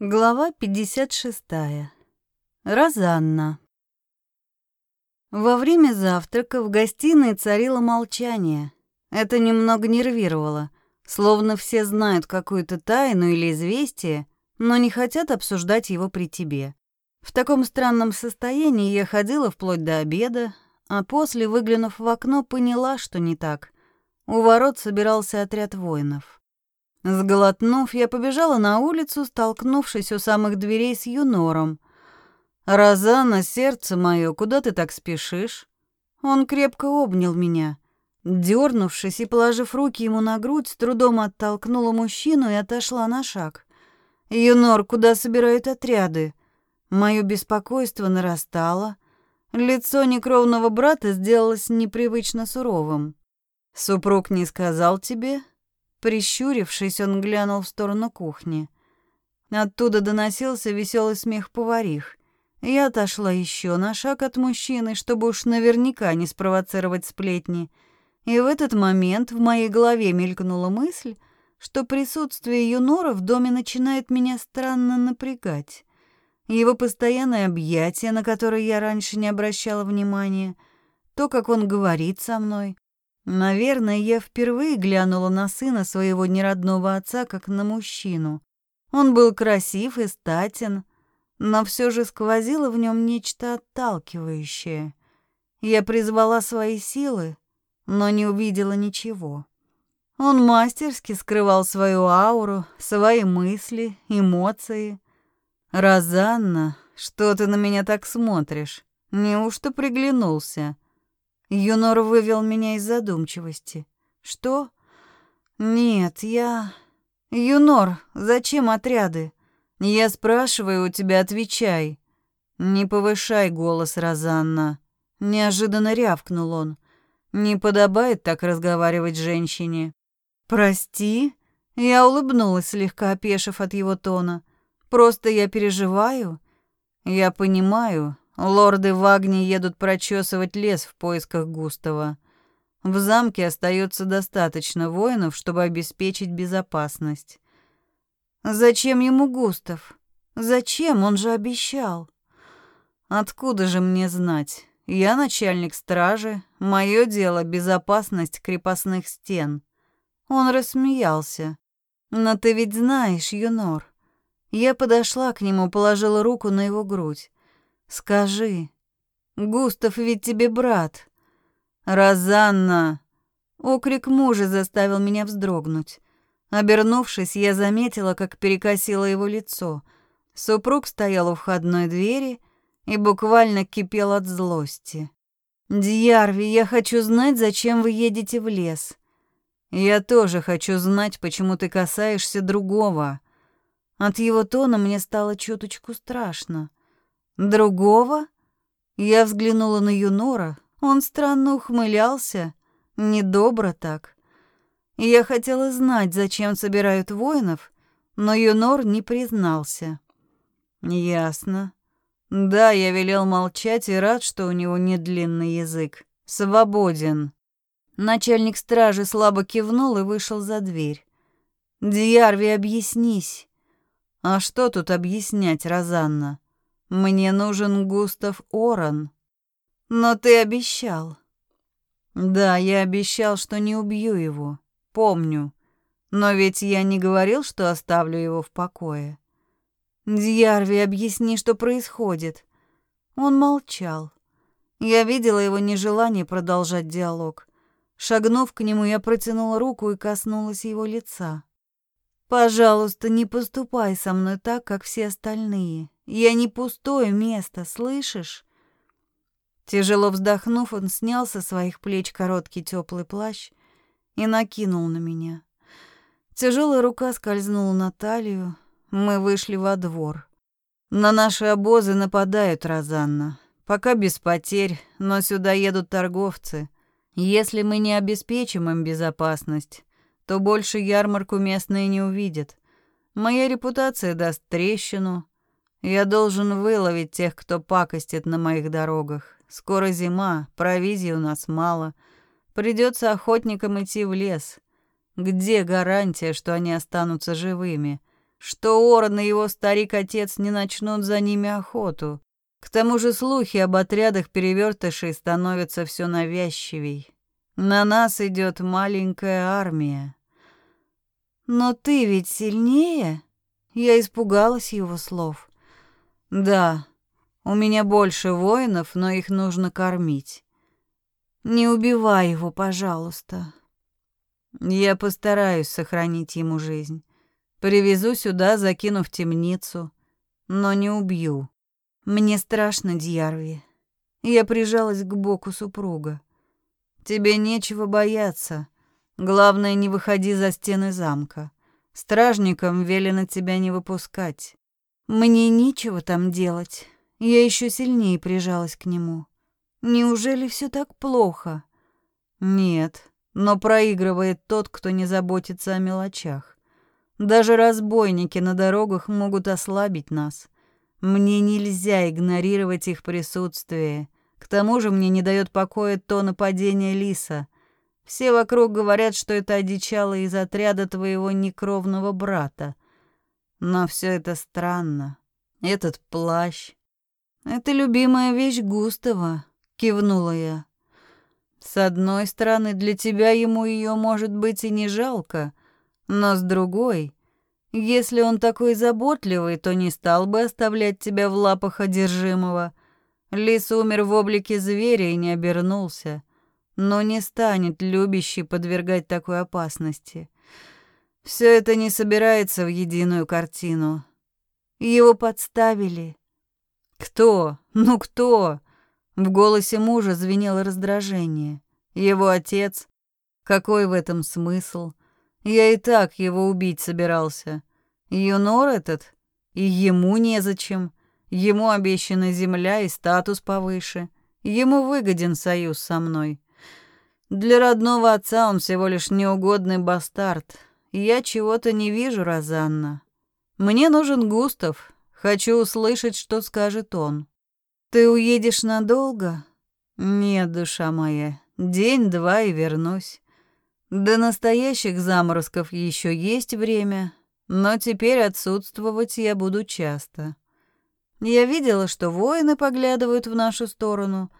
Глава 56. Розанна. Во время завтрака в гостиной царило молчание. Это немного нервировало, словно все знают какую-то тайну или известие, но не хотят обсуждать его при тебе. В таком странном состоянии я ходила вплоть до обеда, а после, выглянув в окно, поняла, что не так. У ворот собирался отряд воинов. Сглотнув, я побежала на улицу, столкнувшись у самых дверей с Юнором. «Розана, сердце мое, куда ты так спешишь?» Он крепко обнял меня. Дернувшись и положив руки ему на грудь, с трудом оттолкнула мужчину и отошла на шаг. «Юнор, куда собирают отряды?» Мое беспокойство нарастало. Лицо некровного брата сделалось непривычно суровым. «Супруг не сказал тебе?» Прищурившись, он глянул в сторону кухни. Оттуда доносился веселый смех поварих. Я отошла еще на шаг от мужчины, чтобы уж наверняка не спровоцировать сплетни. И в этот момент в моей голове мелькнула мысль, что присутствие Юнора в доме начинает меня странно напрягать. Его постоянное объятие, на которое я раньше не обращала внимания, то, как он говорит со мной, Наверное, я впервые глянула на сына своего неродного отца как на мужчину. Он был красив и статен, но все же сквозило в нем нечто отталкивающее. Я призвала свои силы, но не увидела ничего. Он мастерски скрывал свою ауру, свои мысли, эмоции. «Розанна, что ты на меня так смотришь? Неужто приглянулся?» Юнор вывел меня из задумчивости. Что? Нет, я... Юнор, зачем отряды? Я спрашиваю у тебя, отвечай. Не повышай голос, Розанна. Неожиданно рявкнул он. Не подобает так разговаривать женщине. Прости? Я улыбнулась, слегка опешив от его тона. Просто я переживаю. Я понимаю, Лорды Вагни едут прочесывать лес в поисках Густава. В замке остается достаточно воинов, чтобы обеспечить безопасность. Зачем ему Густав? Зачем? Он же обещал. Откуда же мне знать? Я начальник стражи, мое дело безопасность крепостных стен. Он рассмеялся. Но ты ведь знаешь, Юнор. Я подошла к нему, положила руку на его грудь. Скажи, Густав ведь тебе брат. Розанна. Окрик мужа заставил меня вздрогнуть. Обернувшись, я заметила, как перекосило его лицо. Супруг стоял у входной двери и буквально кипел от злости. «Дьярви, я хочу знать, зачем вы едете в лес. Я тоже хочу знать, почему ты касаешься другого». От его тона мне стало чуточку страшно. Другого? Я взглянула на Юнора. Он странно ухмылялся, недобро так. Я хотела знать, зачем собирают воинов, но Юнор не признался. Ясно. Да, я велел молчать и рад, что у него не длинный язык. Свободен. Начальник стражи слабо кивнул и вышел за дверь. Диарви, объяснись. А что тут объяснять, Розанна? Мне нужен Густав Оран. Но ты обещал. Да, я обещал, что не убью его. Помню. Но ведь я не говорил, что оставлю его в покое. Дьярви, объясни, что происходит. Он молчал. Я видела его нежелание продолжать диалог. Шагнув к нему, я протянула руку и коснулась его лица. «Пожалуйста, не поступай со мной так, как все остальные. Я не пустое место, слышишь? Тяжело вздохнув, он снял со своих плеч короткий теплый плащ и накинул на меня. Тяжелая рука скользнула на талию. Мы вышли во двор. На наши обозы нападают, Розанна. Пока без потерь, но сюда едут торговцы. Если мы не обеспечим им безопасность, то больше ярмарку местные не увидят. Моя репутация даст трещину, я должен выловить тех, кто пакостит на моих дорогах. Скоро зима, провизии у нас мало. Придется охотникам идти в лес. Где гарантия, что они останутся живыми? что Орон и его старик-отец не начнут за ними охоту. К тому же слухи об отрядах перевертышей становятся все навязчивей. На нас идет маленькая армия. Но ты ведь сильнее? Я испугалась его слов. Да, у меня больше воинов, но их нужно кормить. Не убивай его, пожалуйста. Я постараюсь сохранить ему жизнь. Привезу сюда, закину в темницу, но не убью. Мне страшно, Дьярви. Я прижалась к боку супруга. Тебе нечего бояться. Главное, не выходи за стены замка. Стражникам велено тебя не выпускать. Мне нечего там делать. Я еще сильнее прижалась к нему. Неужели все так плохо? Нет, но проигрывает тот, кто не заботится о мелочах. Даже разбойники на дорогах могут ослабить нас. Мне нельзя игнорировать их присутствие. К тому же мне не дает покоя то нападение лиса. Все вокруг говорят, что это одичало из отряда твоего некровного брата. Но все это странно. Этот плащ. Это любимая вещь Густава, кивнула я. С одной стороны, для тебя ему ее может быть и не жалко, но с другой, если он такой заботливый, то не стал бы оставлять тебя в лапах одержимого. Лис умер в облике зверя и не обернулся, но не станет любящий подвергать такой опасности. Все это не собирается в единую картину. Его подставили. Кто? Ну кто? В голосе мужа звенело раздражение. Его отец? Какой в этом смысл? Я и так его убить собирался. Юнор этот? И ему незачем. Ему обещана земля и статус повыше. Ему выгоден союз со мной. Для родного отца он всего лишь неугодный бастард. Я чего-то не вижу, Розанна. Мне нужен Густав. Хочу услышать, что скажет он. Ты уедешь надолго? Нет, душа моя. День-два и вернусь. До настоящих заморозков еще есть время, но теперь отсутствовать я буду часто. Я видела, что воины поглядывают в нашу сторону,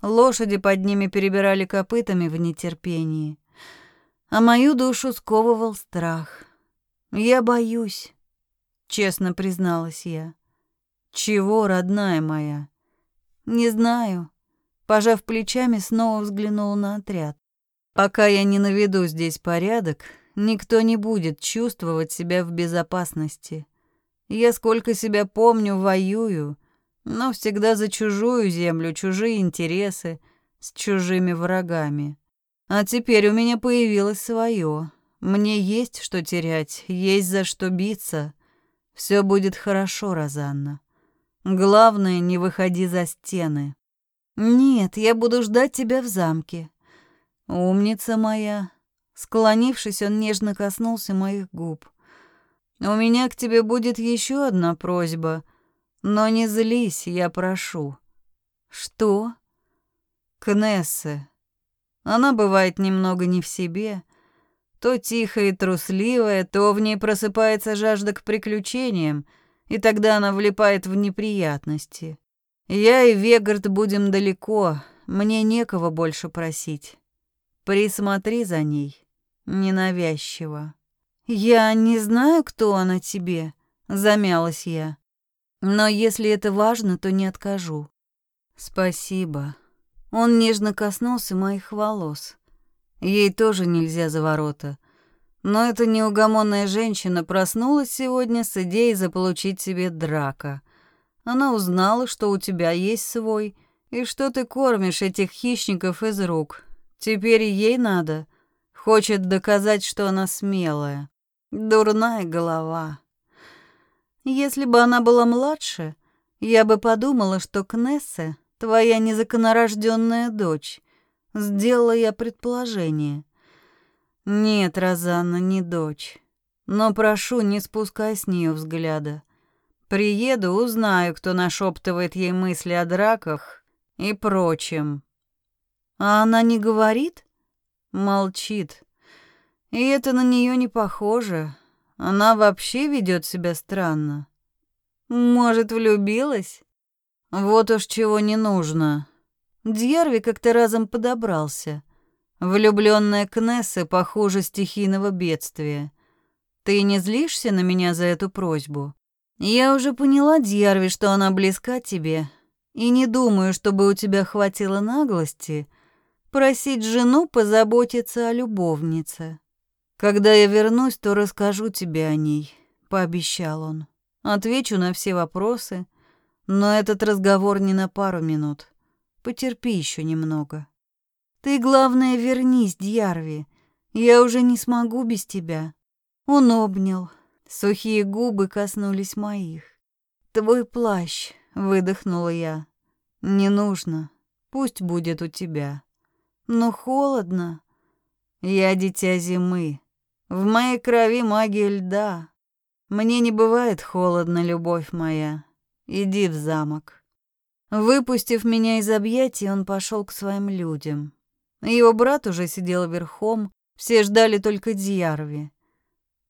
лошади под ними перебирали копытами в нетерпении, а мою душу сковывал страх. Я боюсь, честно призналась я. Чего, родная моя? Не знаю. Пожав плечами, снова взглянула на отряд. Пока я не наведу здесь порядок, никто не будет чувствовать себя в безопасности. Я сколько себя помню, воюю, но всегда за чужую землю, чужие интересы, с чужими врагами. А теперь у меня появилось свое. Мне есть что терять, есть за что биться. Все будет хорошо, Розанна. Главное, не выходи за стены. Нет, я буду ждать тебя в замке. «Умница моя!» Склонившись, он нежно коснулся моих губ. «У меня к тебе будет еще одна просьба, но не злись, я прошу». «Что?» «Кнессе. Она бывает немного не в себе, то тихая и трусливая, то в ней просыпается жажда к приключениям, и тогда она влипает в неприятности. Я и Вегард будем далеко, мне некого больше просить». Присмотри за ней, ненавязчиво. Я не знаю, кто она тебе, замялась я. Но если это важно, то не откажу. Спасибо. Он нежно коснулся моих волос. Ей тоже нельзя за ворота. Но эта неугомонная женщина проснулась сегодня с идеей заполучить себе драка. Она узнала, что у тебя есть свой, и что ты кормишь этих хищников из рук, Теперь ей надо. Хочет доказать, что она смелая. Дурная голова. Если бы она была младше, я бы подумала, что Кнессе — твоя незаконорожденная дочь. Сделала я предположение. Нет, Розанна, не дочь. Но прошу, не спускай с нее взгляда. Приеду, узнаю, кто нашептывает ей мысли о драках и прочем. А она не говорит? Молчит. И это на нее не похоже. Она вообще ведет себя странно. Может, влюбилась? Вот уж чего не нужно. Дьярви как-то разом подобрался. Влюбленная Кнесса похуже стихийного бедствия. Ты не злишься на меня за эту просьбу? Я уже поняла, Дьярви, что она близка тебе, и не думаю, чтобы у тебя хватило наглости просить жену позаботиться о любовнице. Когда я вернусь, то расскажу тебе о ней, пообещал он. Отвечу на все вопросы, но этот разговор не на пару минут. Потерпи еще немного. Ты, главное, вернись, Дьярви. Я уже не смогу без тебя. Он обнял. Сухие губы коснулись моих. Твой плащ, выдохнула я. Не нужно. Пусть будет у тебя. Но холодно. Я дитя зимы. В моей крови магия льда. Мне не бывает холодно, любовь моя. Иди в замок. Выпустив меня из объятий, он пошел к своим людям. Его брат уже сидел верхом, все ждали только Дьярви.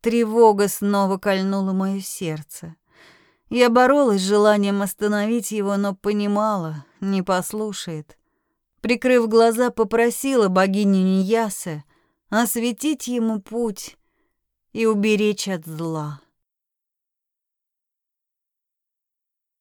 Тревога снова кольнула мое сердце. Я боролась с желанием остановить его, но понимала, не послушает. Прикрыв глаза, попросила богиню Ниясе осветить ему путь и уберечь от зла.